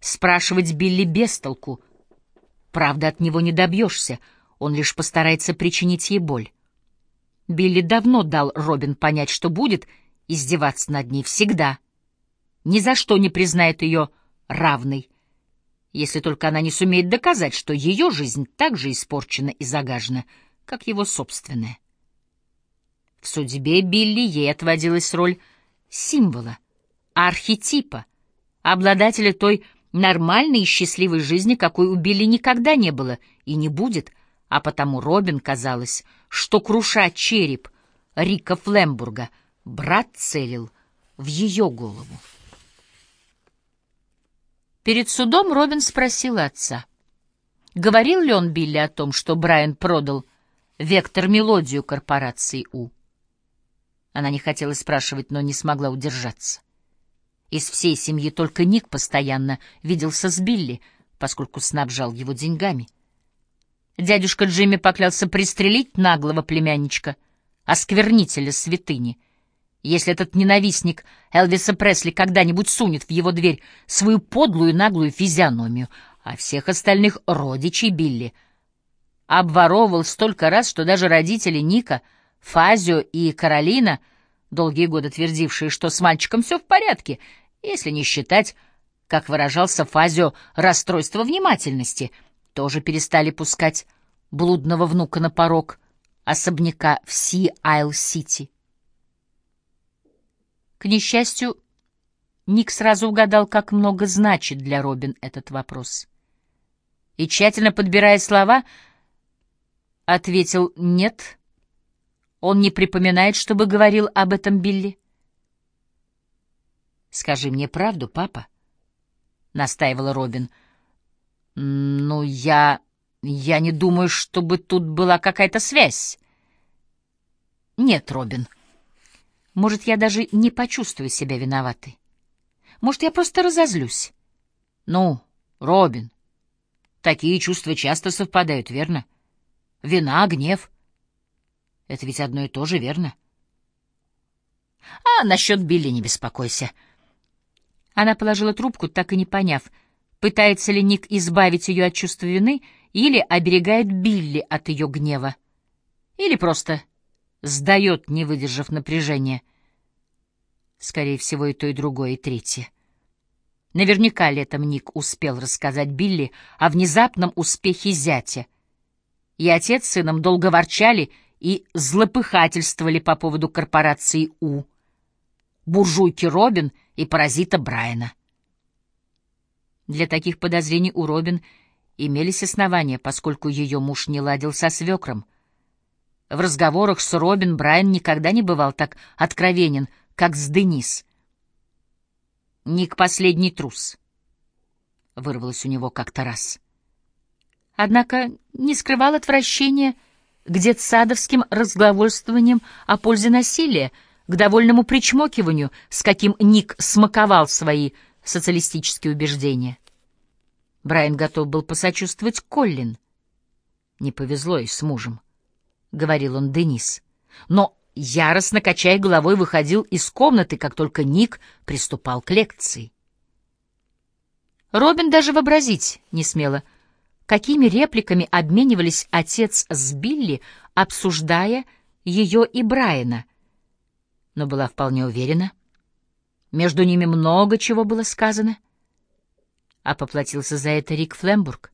Спрашивать Билли без толку. Правда, от него не добьешься, он лишь постарается причинить ей боль. Билли давно дал Робин понять, что будет издеваться над ней всегда. Ни за что не признает ее равной, если только она не сумеет доказать, что ее жизнь так же испорчена и загажена, как его собственная. В судьбе Билли ей отводилась роль символа, архетипа, обладателя той нормальной и счастливой жизни, какой у Билли никогда не было и не будет, а потому Робин казалось, что, круша череп Рика Флембурга, брат целил в ее голову. Перед судом Робин спросил отца, говорил ли он Билли о том, что Брайан продал вектор-мелодию корпорации У. Она не хотела спрашивать, но не смогла удержаться. Из всей семьи только Ник постоянно виделся с Билли, поскольку снабжал его деньгами. Дядюшка Джимми поклялся пристрелить наглого племянничка, осквернителя святыни — если этот ненавистник Элвиса Пресли когда-нибудь сунет в его дверь свою подлую наглую физиономию, а всех остальных родичей Билли обворовывал столько раз, что даже родители Ника, Фазио и Каролина, долгие годы твердившие, что с мальчиком все в порядке, если не считать, как выражался Фазио, расстройство внимательности, тоже перестали пускать блудного внука на порог особняка в Си-Айл-Сити. К несчастью, Ник сразу угадал, как много значит для Робин этот вопрос. И, тщательно подбирая слова, ответил «нет». Он не припоминает, чтобы говорил об этом Билли. «Скажи мне правду, папа», — настаивала Робин. «Ну, я... я не думаю, чтобы тут была какая-то связь». «Нет, Робин», — может, я даже не почувствую себя виноватой. Может, я просто разозлюсь. Ну, Робин, такие чувства часто совпадают, верно? Вина, гнев. Это ведь одно и то же, верно? А насчет Билли не беспокойся. Она положила трубку, так и не поняв, пытается ли Ник избавить ее от чувства вины или оберегает Билли от ее гнева. Или просто сдает, не выдержав напряжения. Скорее всего, и то, и другое, и третье. Наверняка летом Ник успел рассказать Билли о внезапном успехе зятя. И отец с сыном долго ворчали и злопыхательствовали по поводу корпорации У, буржуйки Робин и паразита Брайана. Для таких подозрений у Робин имелись основания, поскольку ее муж не ладил со свекром — в разговорах с Робин Брайан никогда не бывал так откровенен, как с Денис. «Ник — последний трус», — вырвалось у него как-то раз. Однако не скрывал отвращения к детсадовским разглагольствованиям о пользе насилия, к довольному причмокиванию, с каким Ник смаковал свои социалистические убеждения. Брайан готов был посочувствовать Коллин. Не повезло и с мужем. — говорил он Денис. Но, яростно качая головой, выходил из комнаты, как только Ник приступал к лекции. Робин даже вообразить не смела, какими репликами обменивались отец с Билли, обсуждая ее и Брайана. Но была вполне уверена. Между ними много чего было сказано. А поплатился за это Рик Флембург.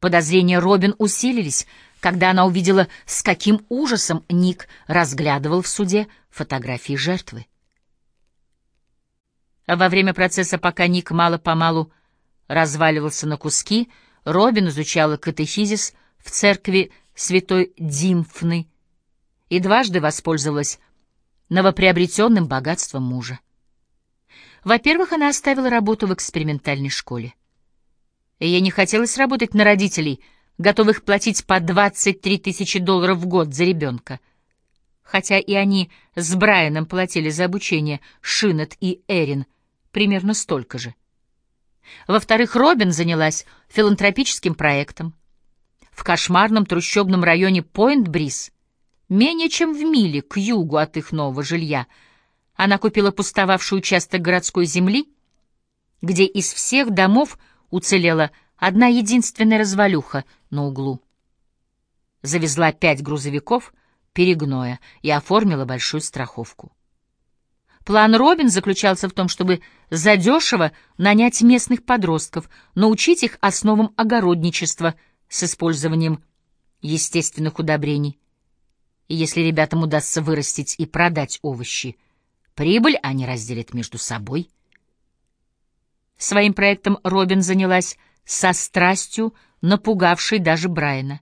Подозрения Робин усилились — когда она увидела, с каким ужасом Ник разглядывал в суде фотографии жертвы. Во время процесса, пока Ник мало-помалу разваливался на куски, Робин изучала катехизис в церкви святой Димфны и дважды воспользовалась новоприобретенным богатством мужа. Во-первых, она оставила работу в экспериментальной школе. Ей не хотелось работать на родителей — готовых платить по 23 тысячи долларов в год за ребенка. Хотя и они с Брайаном платили за обучение Шинет и Эрин примерно столько же. Во-вторых, Робин занялась филантропическим проектом. В кошмарном трущобном районе Пойнт-Бриз, менее чем в миле к югу от их нового жилья, она купила пустовавший участок городской земли где из всех домов уцелела одна единственная развалюха на углу. Завезла пять грузовиков перегноя и оформила большую страховку. План Робин заключался в том, чтобы задешево нанять местных подростков, научить их основам огородничества с использованием естественных удобрений. Если ребятам удастся вырастить и продать овощи, прибыль они разделят между собой. Своим проектом Робин занялась со страстью, напугавшей даже Брайана.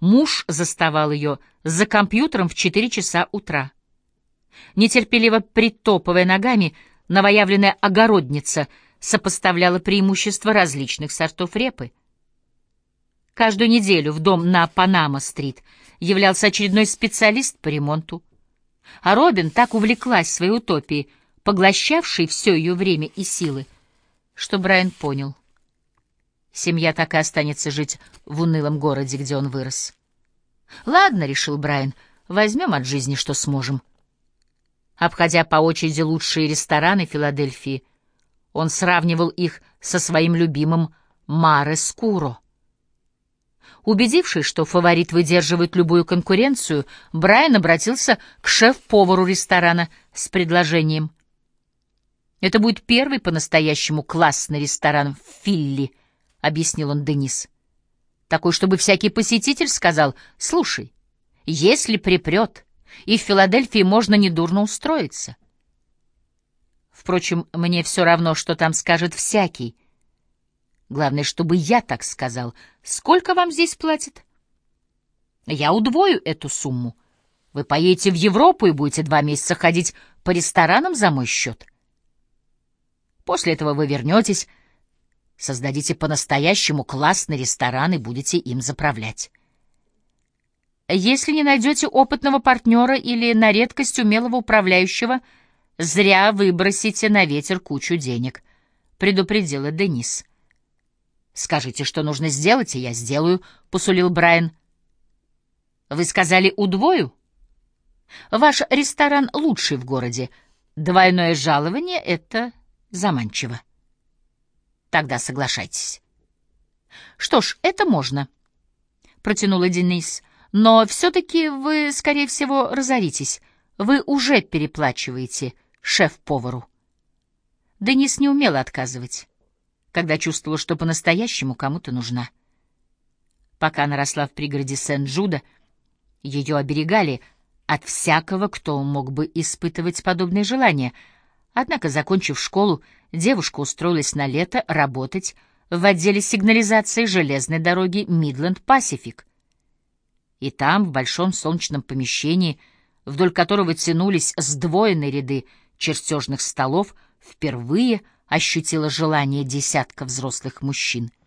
Муж заставал ее за компьютером в четыре часа утра. Нетерпеливо притопывая ногами, новоявленная огородница сопоставляла преимущества различных сортов репы. Каждую неделю в дом на Панама-стрит являлся очередной специалист по ремонту. А Робин так увлеклась своей утопией, поглощавшей все ее время и силы, что Брайан понял. Семья так и останется жить в унылом городе, где он вырос. «Ладно», — решил Брайан, — «возьмем от жизни, что сможем». Обходя по очереди лучшие рестораны Филадельфии, он сравнивал их со своим любимым Маре Скуро. Убедившись, что фаворит выдерживает любую конкуренцию, Брайан обратился к шеф-повару ресторана с предложением. «Это будет первый по-настоящему классный ресторан в Филли», — объяснил он Денис. «Такой, чтобы всякий посетитель сказал, «Слушай, если припрет, и в Филадельфии можно недурно устроиться». Впрочем, мне все равно, что там скажет всякий, Главное, чтобы я так сказал. Сколько вам здесь платят? Я удвою эту сумму. Вы поедете в Европу и будете два месяца ходить по ресторанам за мой счет. После этого вы вернетесь, создадите по-настоящему классный ресторан и будете им заправлять. Если не найдете опытного партнера или на редкость умелого управляющего, зря выбросите на ветер кучу денег, — предупредила Денис. — «Скажите, что нужно сделать, и я сделаю», — посулил Брайан. «Вы сказали удвою?» «Ваш ресторан лучший в городе. Двойное жалование — это заманчиво». «Тогда соглашайтесь». «Что ж, это можно», — протянула Денис. «Но все-таки вы, скорее всего, разоритесь. Вы уже переплачиваете шеф-повару». Денис не умела отказывать когда чувствовала, что по-настоящему кому-то нужна. Пока она росла в пригороде Сент-Джуда, ее оберегали от всякого, кто мог бы испытывать подобные желания. Однако, закончив школу, девушка устроилась на лето работать в отделе сигнализации железной дороги Мидленд-Пасифик. И там, в большом солнечном помещении, вдоль которого тянулись сдвоенные ряды чертежных столов, впервые — ощутила желание десятка взрослых мужчин —